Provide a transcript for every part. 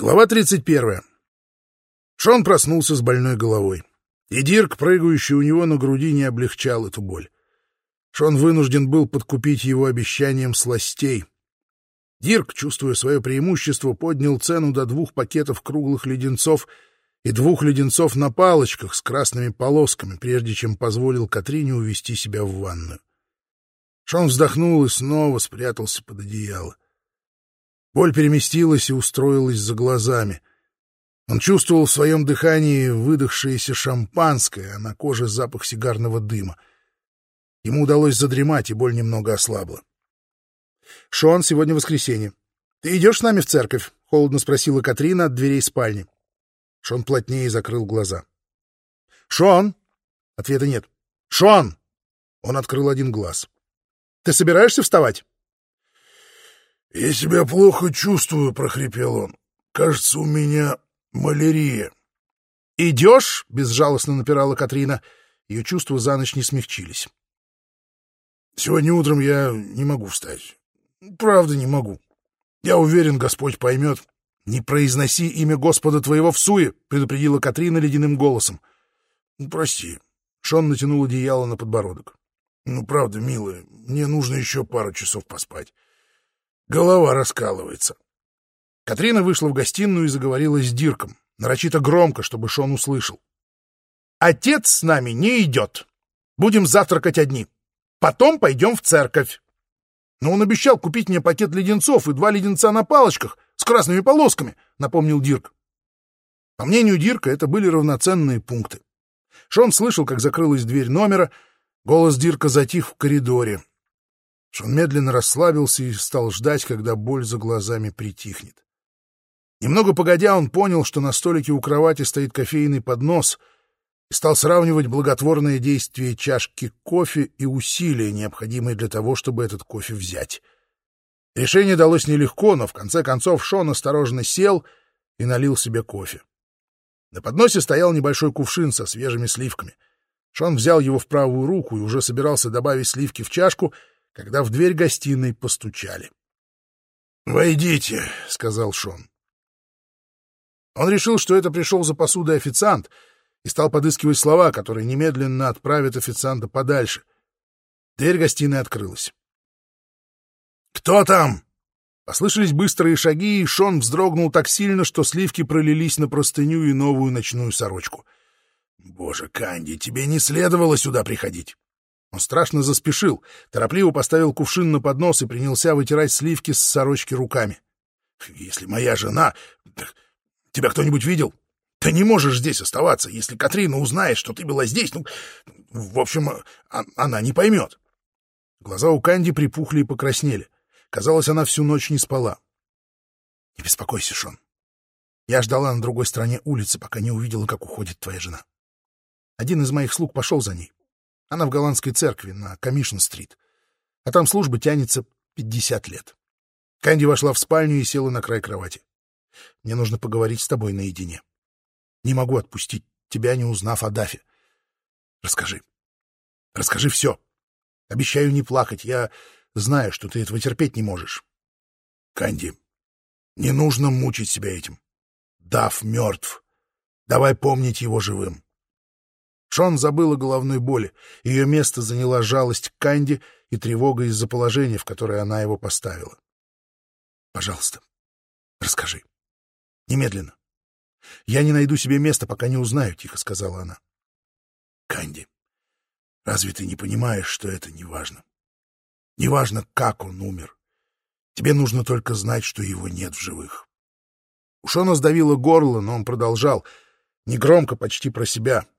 Глава 31. Шон проснулся с больной головой. И Дирк, прыгающий у него на груди, не облегчал эту боль. Шон вынужден был подкупить его обещанием сластей. Дирк, чувствуя свое преимущество, поднял цену до двух пакетов круглых леденцов и двух леденцов на палочках с красными полосками, прежде чем позволил Катрине увести себя в ванную. Шон вздохнул и снова спрятался под одеяло. Боль переместилась и устроилась за глазами. Он чувствовал в своем дыхании выдохшееся шампанское, а на коже запах сигарного дыма. Ему удалось задремать, и боль немного ослабла. — Шон, сегодня воскресенье. Ты идешь с нами в церковь? — холодно спросила Катрина от дверей спальни. Шон плотнее закрыл глаза. — Шон! Ответа нет. — Шон! Он открыл один глаз. — Ты собираешься вставать? — Я себя плохо чувствую, — прохрипел он. — Кажется, у меня малярия. — Идешь? — безжалостно напирала Катрина. Ее чувства за ночь не смягчились. — Сегодня утром я не могу встать. Правда, не могу. Я уверен, Господь поймет. — Не произноси имя Господа твоего в суе, — предупредила Катрина ледяным голосом. — Прости. Шон натянул одеяло на подбородок. — Ну, правда, милая, мне нужно еще пару часов поспать. Голова раскалывается. Катрина вышла в гостиную и заговорила с Дирком, нарочито громко, чтобы Шон услышал. «Отец с нами не идет. Будем завтракать одни. Потом пойдем в церковь». «Но он обещал купить мне пакет леденцов и два леденца на палочках с красными полосками», — напомнил Дирк. По мнению Дирка, это были равноценные пункты. Шон слышал, как закрылась дверь номера, голос Дирка затих в коридоре. Шон медленно расслабился и стал ждать, когда боль за глазами притихнет. Немного погодя, он понял, что на столике у кровати стоит кофейный поднос, и стал сравнивать благотворное действие чашки кофе и усилия, необходимые для того, чтобы этот кофе взять. Решение далось нелегко, но в конце концов Шон осторожно сел и налил себе кофе. На подносе стоял небольшой кувшин со свежими сливками. Шон взял его в правую руку и уже собирался добавить сливки в чашку — когда в дверь гостиной постучали. «Войдите», — сказал Шон. Он решил, что это пришел за посудой официант, и стал подыскивать слова, которые немедленно отправят официанта подальше. Дверь гостиной открылась. «Кто там?» Послышались быстрые шаги, и Шон вздрогнул так сильно, что сливки пролились на простыню и новую ночную сорочку. «Боже, Канди, тебе не следовало сюда приходить!» Он страшно заспешил, торопливо поставил кувшин на поднос и принялся вытирать сливки с сорочки руками. «Если моя жена... Тебя кто-нибудь видел? Ты не можешь здесь оставаться. Если Катрина узнает, что ты была здесь, ну... В общем, а, она не поймет». Глаза у Канди припухли и покраснели. Казалось, она всю ночь не спала. «Не беспокойся, Шон. Я ждала на другой стороне улицы, пока не увидела, как уходит твоя жена. Один из моих слуг пошел за ней. Она в голландской церкви на Комишн-стрит. А там служба тянется пятьдесят лет. Кэнди вошла в спальню и села на край кровати. Мне нужно поговорить с тобой наедине. Не могу отпустить тебя, не узнав о Дафе. Расскажи. Расскажи все. Обещаю не плакать. Я знаю, что ты этого терпеть не можешь. Канди, не нужно мучить себя этим. Даф мертв. Давай помнить его живым. Шон забыла головной боли. Ее место заняла жалость к Канди и тревога из-за положения, в которое она его поставила. «Пожалуйста, расскажи. Немедленно. Я не найду себе места, пока не узнаю», — тихо сказала она. «Канди, разве ты не понимаешь, что это не важно? Не важно, как он умер. Тебе нужно только знать, что его нет в живых». У Шона сдавило горло, но он продолжал, негромко, почти про себя —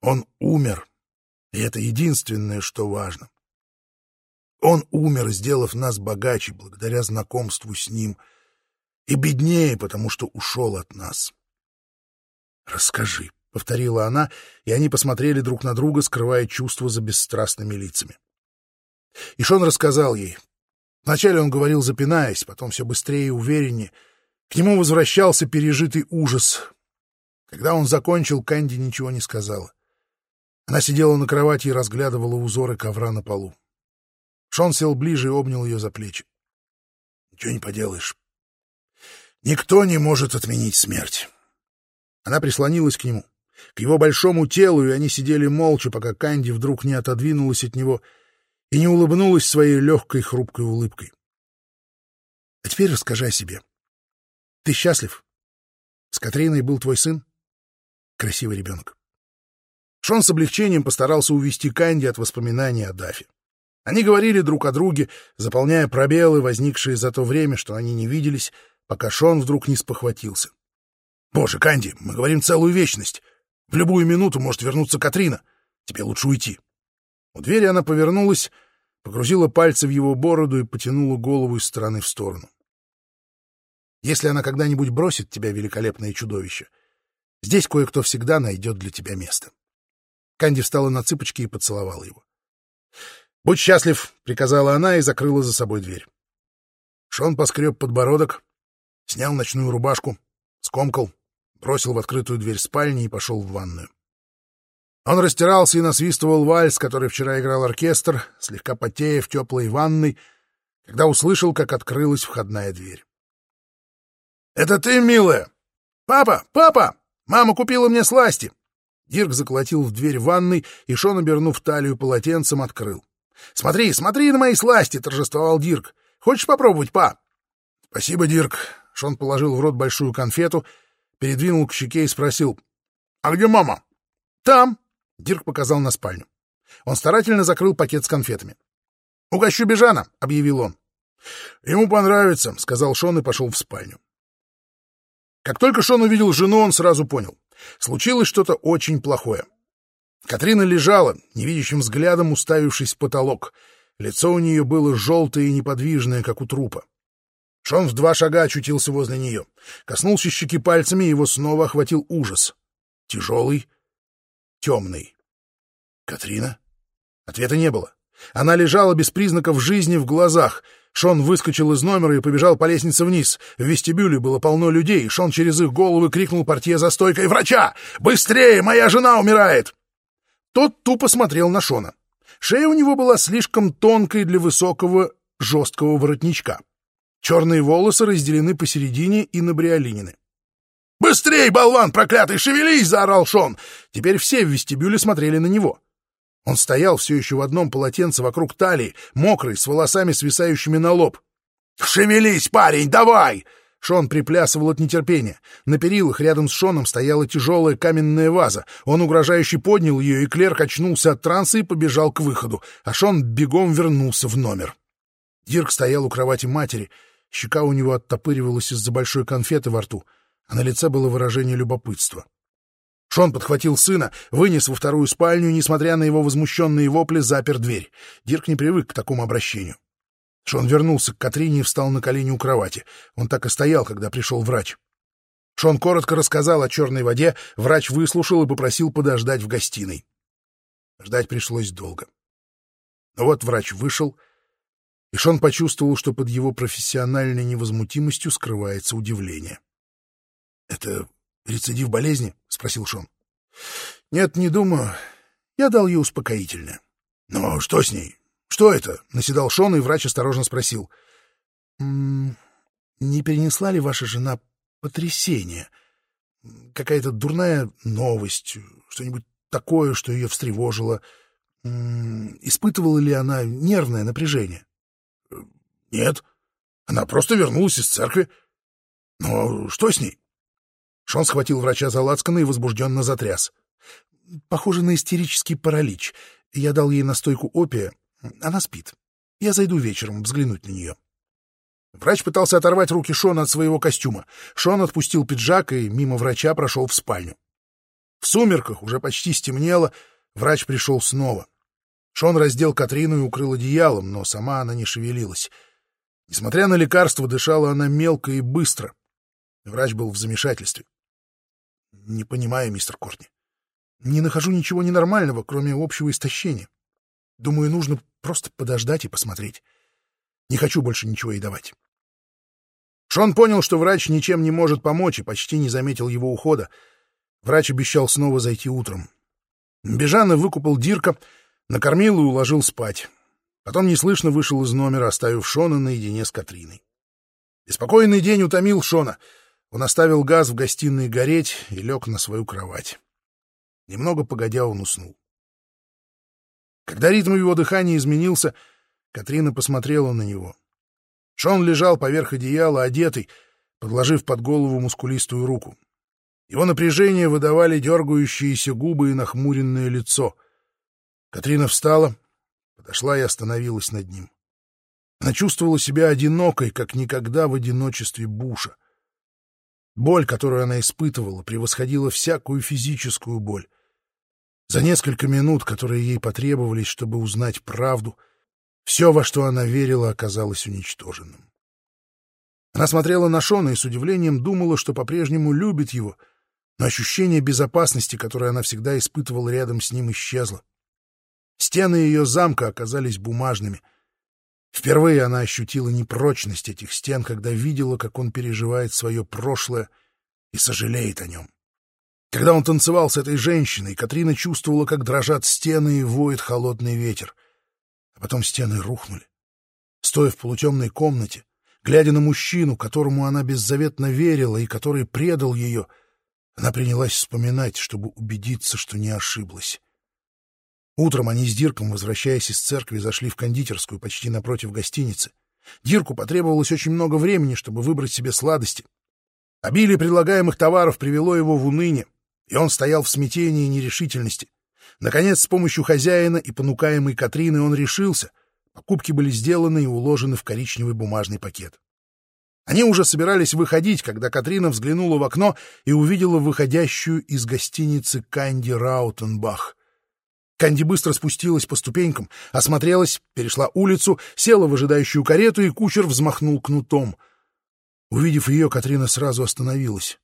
он умер, и это единственное, что важно. Он умер, сделав нас богаче благодаря знакомству с ним, и беднее, потому что ушел от нас. «Расскажи», — повторила она, и они посмотрели друг на друга, скрывая чувства за бесстрастными лицами. И Шон рассказал ей. Вначале он говорил, запинаясь, потом все быстрее и увереннее. К нему возвращался пережитый ужас. Когда он закончил, Кэнди ничего не сказала. Она сидела на кровати и разглядывала узоры ковра на полу. Шон сел ближе и обнял ее за плечи. — Ничего не поделаешь. Никто не может отменить смерть. Она прислонилась к нему, к его большому телу, и они сидели молча, пока Канди вдруг не отодвинулась от него и не улыбнулась своей легкой хрупкой улыбкой. — А теперь расскажи о себе. Ты счастлив? С Катриной был твой сын? Красивый ребенок. Шон с облегчением постарался увести Канди от воспоминаний о Дафе. Они говорили друг о друге, заполняя пробелы, возникшие за то время, что они не виделись, пока Шон вдруг не спохватился. «Боже, Канди, мы говорим целую вечность. В любую минуту может вернуться Катрина. Тебе лучше уйти». У двери она повернулась, погрузила пальцы в его бороду и потянула голову из стороны в сторону. «Если она когда-нибудь бросит тебя, великолепное чудовище, здесь кое-кто всегда найдет для тебя место». Канди встала на цыпочки и поцеловала его. «Будь счастлив!» — приказала она и закрыла за собой дверь. Шон поскреб подбородок, снял ночную рубашку, скомкал, бросил в открытую дверь спальни и пошел в ванную. Он растирался и насвистывал вальс, который вчера играл оркестр, слегка потея в теплой ванной, когда услышал, как открылась входная дверь. «Это ты, милая? Папа! Папа! Мама купила мне сласти!» Дирк заколотил в дверь ванной, и Шон, обернув талию полотенцем, открыл. «Смотри, смотри на мои сласти!» — торжествовал Дирк. «Хочешь попробовать, па?» «Спасибо, Дирк». Шон положил в рот большую конфету, передвинул к щеке и спросил. «А где мама?» «Там!» — Дирк показал на спальню. Он старательно закрыл пакет с конфетами. «Угощу Бежана!» — объявил он. «Ему понравится», — сказал Шон и пошел в спальню. Как только Шон увидел жену, он сразу понял. Случилось что-то очень плохое. Катрина лежала, невидящим взглядом уставившись в потолок. Лицо у нее было желтое и неподвижное, как у трупа. Шон в два шага очутился возле нее. Коснулся щеки пальцами, и его снова охватил ужас. Тяжелый, темный. «Катрина?» Ответа не было. Она лежала без признаков жизни в глазах. Шон выскочил из номера и побежал по лестнице вниз. В вестибюле было полно людей. Шон через их головы крикнул портье за стойкой «Врача! Быстрее! Моя жена умирает!» Тот тупо смотрел на Шона. Шея у него была слишком тонкой для высокого жесткого воротничка. Черные волосы разделены посередине и набриолинены. «Быстрей, болван проклятый, шевелись!» — заорал Шон. Теперь все в вестибюле смотрели на него. Он стоял все еще в одном полотенце вокруг талии, мокрый, с волосами, свисающими на лоб. «Шевелись, парень, давай!» Шон приплясывал от нетерпения. На перилах рядом с Шоном стояла тяжелая каменная ваза. Он угрожающе поднял ее, и Клерк очнулся от транса и побежал к выходу, а Шон бегом вернулся в номер. Дирк стоял у кровати матери. Щека у него оттопыривалась из-за большой конфеты во рту, а на лице было выражение любопытства. Шон подхватил сына, вынес во вторую спальню и, несмотря на его возмущенные вопли, запер дверь. Дирк не привык к такому обращению. Шон вернулся к Катрине и встал на колени у кровати. Он так и стоял, когда пришел врач. Шон коротко рассказал о черной воде, врач выслушал и попросил подождать в гостиной. Ждать пришлось долго. Но вот врач вышел, и Шон почувствовал, что под его профессиональной невозмутимостью скрывается удивление. — Это рецидив болезни? — спросил Шон. — Нет, не думаю. Я дал ей успокоительное. — Но что с ней? «Что это?» — наседал Шон, и врач осторожно спросил. «Не перенесла ли ваша жена потрясение? Какая-то дурная новость, что-нибудь такое, что ее встревожило? Испытывала ли она нервное напряжение?» «Нет, она просто вернулась из церкви. Но что с ней?» Шон схватил врача за лацканы и возбужденно затряс. «Похоже на истерический паралич. Я дал ей настойку опия, она спит. Я зайду вечером взглянуть на нее. Врач пытался оторвать руки Шона от своего костюма. Шон отпустил пиджак и мимо врача прошел в спальню. В сумерках уже почти стемнело, врач пришел снова. Шон раздел Катрину и укрыл одеялом, но сама она не шевелилась. Несмотря на лекарство, дышала она мелко и быстро. Врач был в замешательстве. — Не понимаю, мистер Кортни. Не нахожу ничего ненормального, кроме общего истощения. Думаю, нужно просто подождать и посмотреть. Не хочу больше ничего ей давать. Шон понял, что врач ничем не может помочь, и почти не заметил его ухода. Врач обещал снова зайти утром. Бежана выкупал Дирка, накормил и уложил спать. Потом неслышно вышел из номера, оставив Шона наедине с Катриной. Беспокойный день утомил Шона. Он оставил газ в гостиной гореть и лег на свою кровать. Немного погодя, он уснул. Когда ритм его дыхания изменился, Катрина посмотрела на него. Шон лежал поверх одеяла, одетый, подложив под голову мускулистую руку. Его напряжение выдавали дергающиеся губы и нахмуренное лицо. Катрина встала, подошла и остановилась над ним. Она чувствовала себя одинокой, как никогда в одиночестве Буша. Боль, которую она испытывала, превосходила всякую физическую боль. За несколько минут, которые ей потребовались, чтобы узнать правду, все, во что она верила, оказалось уничтоженным. Она смотрела на Шона и с удивлением думала, что по-прежнему любит его, но ощущение безопасности, которое она всегда испытывала рядом с ним, исчезло. Стены ее замка оказались бумажными — Впервые она ощутила непрочность этих стен, когда видела, как он переживает свое прошлое и сожалеет о нем. Когда он танцевал с этой женщиной, Катрина чувствовала, как дрожат стены и воет холодный ветер. А потом стены рухнули. Стоя в полутемной комнате, глядя на мужчину, которому она беззаветно верила и который предал ее, она принялась вспоминать, чтобы убедиться, что не ошиблась. Утром они с Дирком, возвращаясь из церкви, зашли в кондитерскую почти напротив гостиницы. Дирку потребовалось очень много времени, чтобы выбрать себе сладости. Обилие предлагаемых товаров привело его в уныние, и он стоял в смятении и нерешительности. Наконец, с помощью хозяина и понукаемой Катрины он решился. Покупки были сделаны и уложены в коричневый бумажный пакет. Они уже собирались выходить, когда Катрина взглянула в окно и увидела выходящую из гостиницы Канди Раутенбах. Канди быстро спустилась по ступенькам, осмотрелась, перешла улицу, села в ожидающую карету, и кучер взмахнул кнутом. Увидев ее, Катрина сразу остановилась.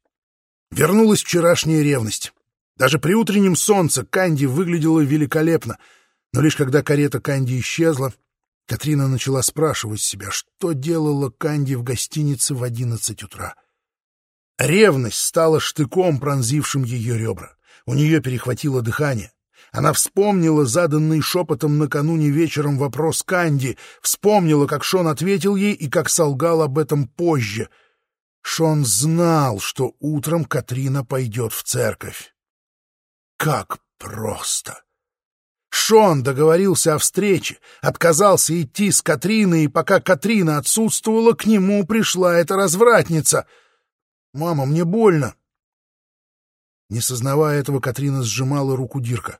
Вернулась вчерашняя ревность. Даже при утреннем солнце Канди выглядела великолепно, но лишь когда карета Канди исчезла, Катрина начала спрашивать себя, что делала Канди в гостинице в одиннадцать утра. Ревность стала штыком, пронзившим ее ребра. У нее перехватило дыхание. Она вспомнила заданный шепотом накануне вечером вопрос Канди, вспомнила, как Шон ответил ей и как солгал об этом позже. Шон знал, что утром Катрина пойдет в церковь. Как просто! Шон договорился о встрече, отказался идти с Катриной, и пока Катрина отсутствовала, к нему пришла эта развратница. «Мама, мне больно!» Не сознавая этого, Катрина сжимала руку Дирка.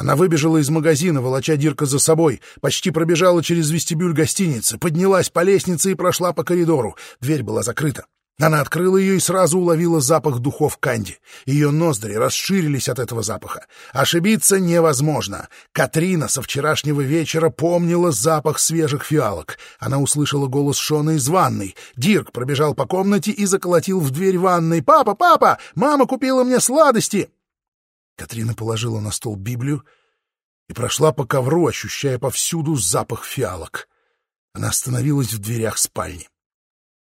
Она выбежала из магазина, волоча Дирка за собой, почти пробежала через вестибюль гостиницы, поднялась по лестнице и прошла по коридору. Дверь была закрыта. Она открыла ее и сразу уловила запах духов Канди. Ее ноздри расширились от этого запаха. Ошибиться невозможно. Катрина со вчерашнего вечера помнила запах свежих фиалок. Она услышала голос Шона из ванной. Дирк пробежал по комнате и заколотил в дверь ванной. «Папа, папа! Мама купила мне сладости!» Катрина положила на стол Библию и прошла по ковру, ощущая повсюду запах фиалок. Она остановилась в дверях спальни.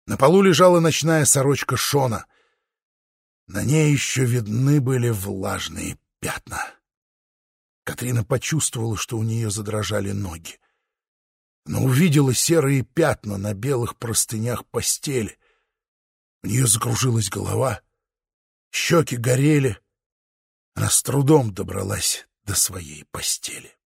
На полу лежала ночная сорочка Шона. На ней еще видны были влажные пятна. Катрина почувствовала, что у нее задрожали ноги. Она увидела серые пятна на белых простынях постели. У нее закружилась голова, щеки горели, она с трудом добралась до своей постели.